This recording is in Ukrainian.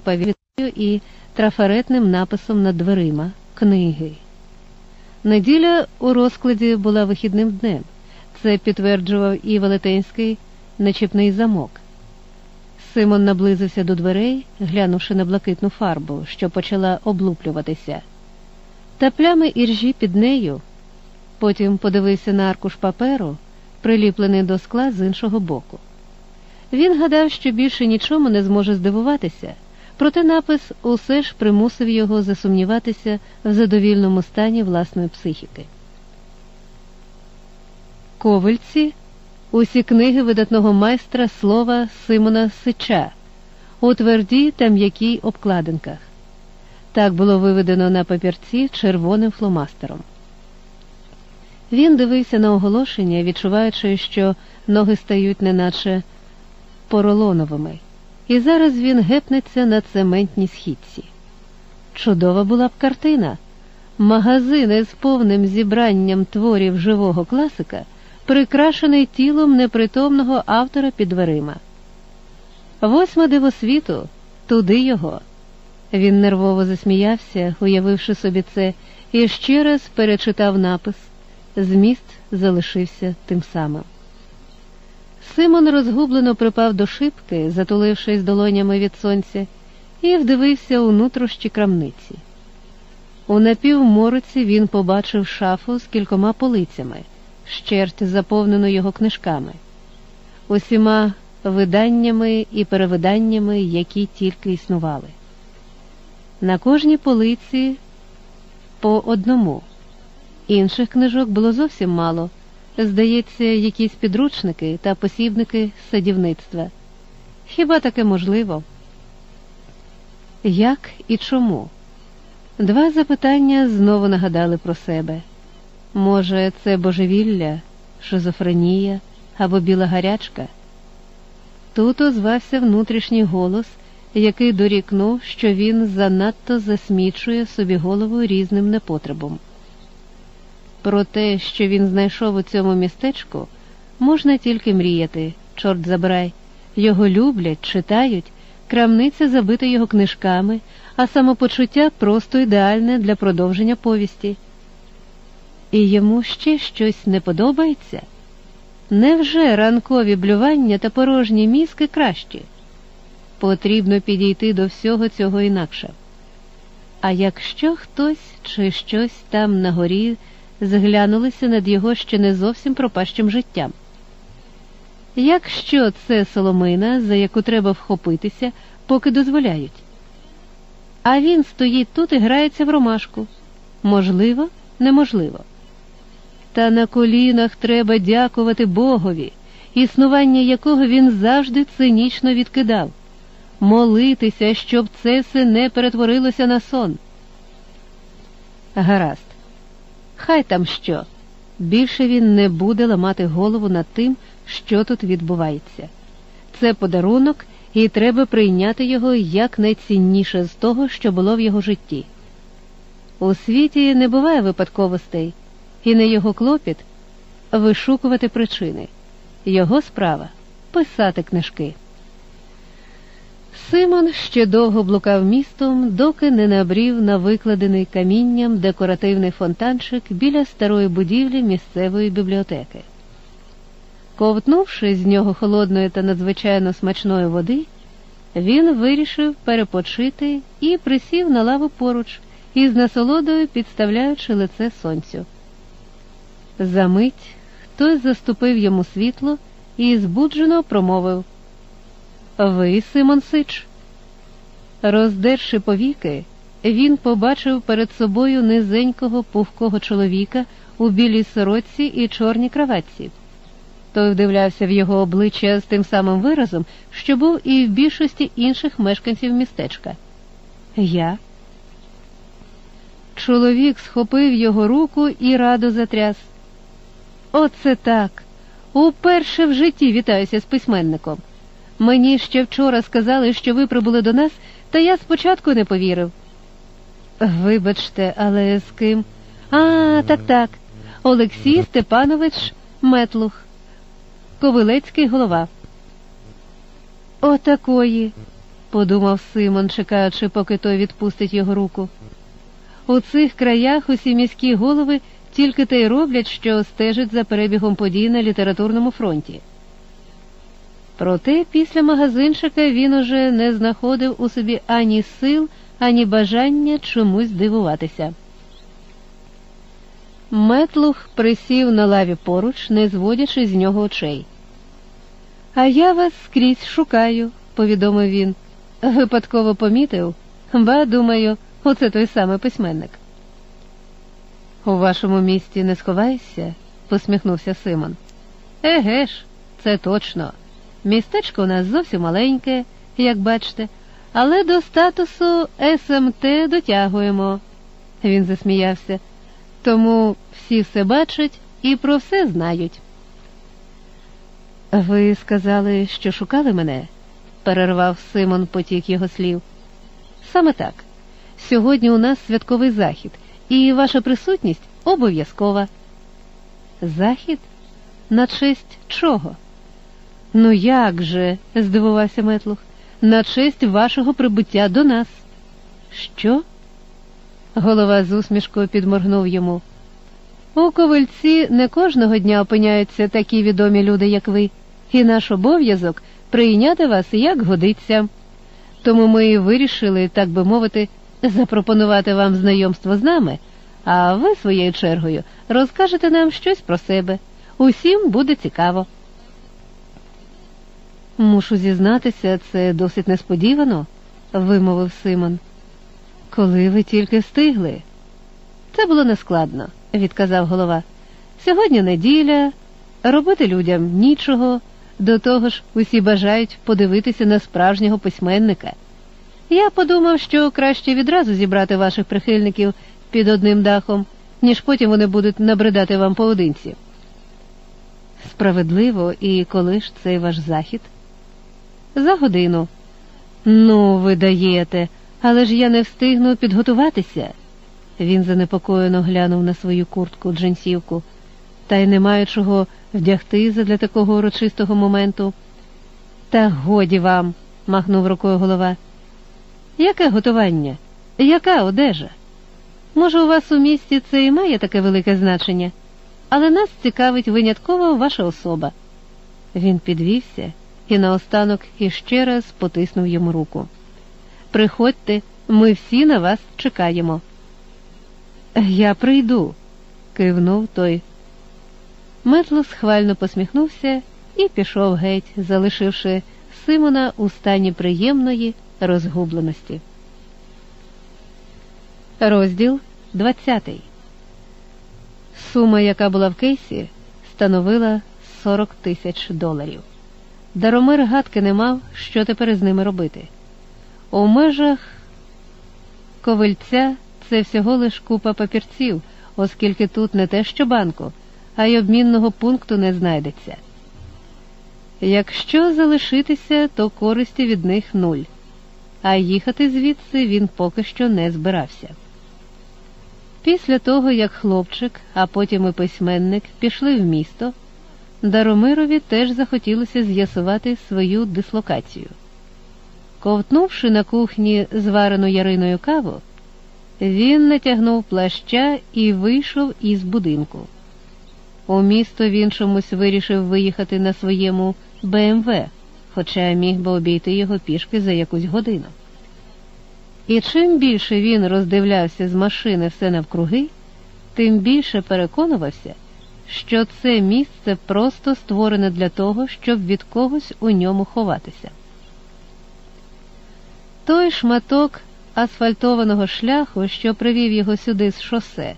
павітою і трафаретним написом над дверима книги. Неділя у розкладі була вихідним днем. Це підтверджував і велетенський начіпний замок. Симон наблизився до дверей, глянувши на блакитну фарбу, що почала облуплюватися. Та плями іржі під нею. Потім подивився на аркуш паперу, приліплений до скла з іншого боку. Він гадав, що більше нічому не зможе здивуватися, проте напис усе ж примусив його засумніватися в задовільному стані власної психіки. Ковальці усі книги видатного майстра слова Симона Сича у твердій та м'якій обкладинках. Так було виведено на папірці червоним фломастером. Він дивився на оголошення, відчуваючи, що ноги стають неначе поролоновими, і зараз він гепнеться на цементній східці. Чудова була б картина. Магазин із повним зібранням творів живого класика, прикрашений тілом непритомного автора під дверима. Восьме диво світу, туди його. Він нервово засміявся, уявивши собі це, і ще раз перечитав напис. Зміст залишився тим самим. Симон розгублено припав до шибки, затулившись долонями від сонця, і вдивився у нутрощі крамниці. У напівмороці він побачив шафу з кількома полицями, щерть заповнену його книжками, усіма виданнями і перевиданнями, які тільки існували. На кожній полиці по одному. Інших книжок було зовсім мало. Здається, якісь підручники та посібники садівництва. Хіба таке можливо? Як і чому? Два запитання знову нагадали про себе. Може, це божевілля, шизофренія або біла гарячка? Тут озвався внутрішній голос, який дорікнув, що він занадто засмічує собі голову різним непотребом. Про те, що він знайшов у цьому містечку, можна тільки мріяти, чорт забирай. Його люблять, читають, крамниця забита його книжками, а самопочуття просто ідеальне для продовження повісті. І йому ще щось не подобається? Невже ранкові блювання та порожні мізки кращі? Потрібно підійти до всього цього інакше. А якщо хтось чи щось там на горі зглянулися над його ще не зовсім пропащим життям. Якщо це соломина, за яку треба вхопитися, поки дозволяють. А він стоїть тут і грається в ромашку. Можливо, неможливо. Та на колінах треба дякувати Богові, існування якого він завжди цинічно відкидав, молитися, щоб це все не перетворилося на сон. Гаразд. Хай там що. Більше він не буде ламати голову над тим, що тут відбувається. Це подарунок, і треба прийняти його як найцінніше з того, що було в його житті. У світі не буває випадковостей, і не його клопіт вишукувати причини. Його справа писати книжки. Симон ще довго блукав містом, доки не набрів на викладений камінням декоративний фонтанчик біля старої будівлі місцевої бібліотеки. Ковтнувши з нього холодної та надзвичайно смачної води, він вирішив перепочити і присів на лаву поруч, із насолодою підставляючи лице сонцю. Замить хтось заступив йому світло і збуджено промовив ви, Симон Сич. Роздерши повіки, він побачив перед собою низенького пухкого чоловіка у білій сорочці і чорній краватці. Той вдивлявся в його обличчя з тим самим виразом, що був і в більшості інших мешканців містечка. Я. Чоловік схопив його руку і радо затряс. Оце так. Уперше в житті вітаюся з письменником. Мені ще вчора сказали, що ви прибули до нас, та я спочатку не повірив. Вибачте, але з ким? А, так, так. Олексій Степанович Метлух, Ковилецький голова. Отакої. подумав Симон, чекаючи, поки той відпустить його руку. У цих краях усі міські голови тільки те й роблять, що стежать за перебігом подій на літературному фронті. Проте після магазинчика він уже не знаходив у собі ані сил, ані бажання чомусь дивуватися. Метлух присів на лаві поруч, не зводячи з нього очей. А я вас скрізь шукаю, повідомив він. Випадково помітив, ба, думаю, оце той самий письменник. У вашому місті не сховаєшся? посміхнувся Симон. Еге ж, це точно. Містечко у нас зовсім маленьке, як бачите, але до статусу СМТ дотягуємо. Він засміявся. Тому всі все бачать і про все знають. Ви сказали, що шукали мене? перервав Симон потік його слів. Саме так. Сьогодні у нас святковий захід, і ваша присутність обов'язкова. Захід? На честь чого? Ну як же? здивувався Метлух, на честь вашого прибуття до нас. Що? Голова з усмішкою підморгнув йому. У ковильці не кожного дня опиняються такі відомі люди, як ви, і наш обов'язок прийняти вас як годиться. Тому ми вирішили, так би мовити, запропонувати вам знайомство з нами, а ви своєю чергою розкажете нам щось про себе. Усім буде цікаво. Мушу зізнатися, це досить несподівано, вимовив Симон. Коли ви тільки встигли? Це було нескладно, відказав голова. Сьогодні неділя, робити людям нічого, до того ж усі бажають подивитися на справжнього письменника. Я подумав, що краще відразу зібрати ваших прихильників під одним дахом, ніж потім вони будуть набридати вам поодинці. Справедливо, і коли ж цей ваш захід? За годину. Ну, ви даєте, але ж я не встигну підготуватися. Він занепокоєно глянув на свою куртку джинсівку, та й не маю чого вдягти задля такого урочистого моменту. Та годі вам, махнув рукою голова. Яке готування? Яка одежа? Може, у вас у місті це і має таке велике значення, але нас цікавить винятково ваша особа. Він підвівся і наостанок іще раз потиснув йому руку. Приходьте, ми всі на вас чекаємо. Я прийду, кивнув той. Метло схвально посміхнувся і пішов геть, залишивши Симона у стані приємної розгубленості. Розділ 20 Сума, яка була в кейсі, становила 40 тисяч доларів. Даромир гадки не мав, що тепер з ними робити. У межах ковильця це всього лиш купа папірців, оскільки тут не те, що банку, а й обмінного пункту не знайдеться. Якщо залишитися, то користі від них нуль, а їхати звідси він поки що не збирався. Після того, як хлопчик, а потім і письменник пішли в місто, Даромирові теж захотілося з'ясувати свою дислокацію. Ковтнувши на кухні зварену яриною каву, він натягнув плаща і вийшов із будинку. У місто він чомусь вирішив виїхати на своєму БМВ, хоча міг би обійти його пішки за якусь годину. І чим більше він роздивлявся з машини все навкруги, тим більше переконувався, що це місце просто створене для того, щоб від когось у ньому ховатися. Той шматок асфальтованого шляху, що привів його сюди з шосе.